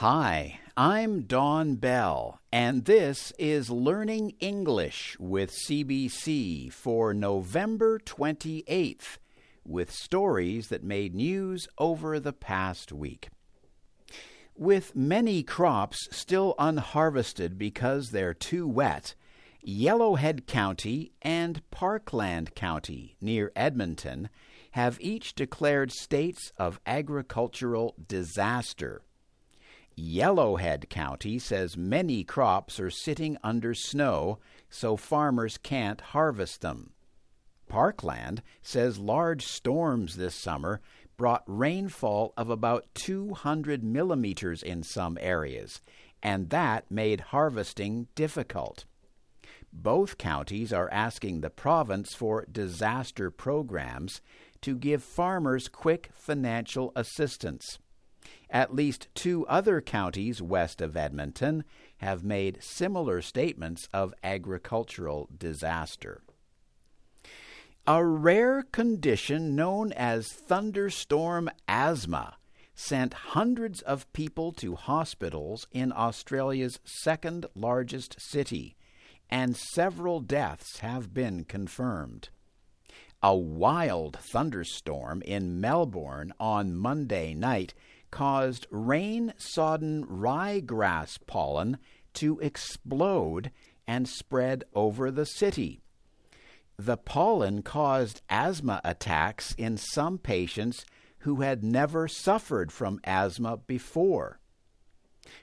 Hi, I'm Don Bell, and this is Learning English with CBC for November 28th, with stories that made news over the past week. With many crops still unharvested because they're too wet, Yellowhead County and Parkland County near Edmonton have each declared states of agricultural disaster. Yellowhead County says many crops are sitting under snow, so farmers can't harvest them. Parkland says large storms this summer brought rainfall of about 200 millimeters in some areas, and that made harvesting difficult. Both counties are asking the province for disaster programs to give farmers quick financial assistance. At least two other counties west of Edmonton have made similar statements of agricultural disaster. A rare condition known as thunderstorm asthma sent hundreds of people to hospitals in Australia's second largest city, and several deaths have been confirmed. A wild thunderstorm in Melbourne on Monday night caused rain sodden ryegrass pollen to explode and spread over the city. The pollen caused asthma attacks in some patients who had never suffered from asthma before.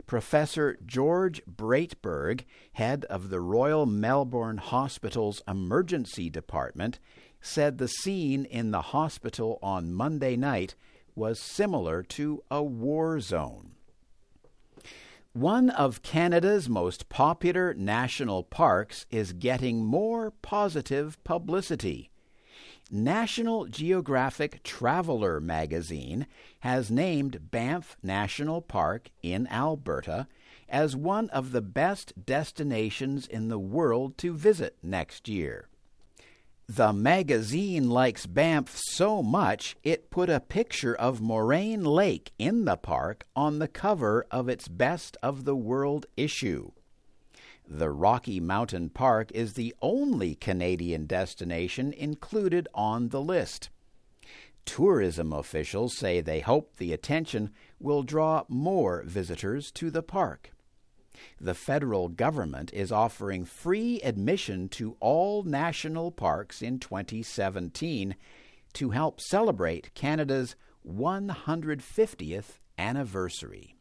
Professor George Braitberg, head of the Royal Melbourne Hospital's emergency department, said the scene in the hospital on Monday night was similar to a war zone. One of Canada's most popular national parks is getting more positive publicity. National Geographic Traveler magazine has named Banff National Park in Alberta as one of the best destinations in the world to visit next year. The magazine likes Banff so much it put a picture of Moraine Lake in the park on the cover of its Best of the World issue. The Rocky Mountain Park is the only Canadian destination included on the list. Tourism officials say they hope the attention will draw more visitors to the park the federal government is offering free admission to all national parks in 2017 to help celebrate Canada's 150th anniversary.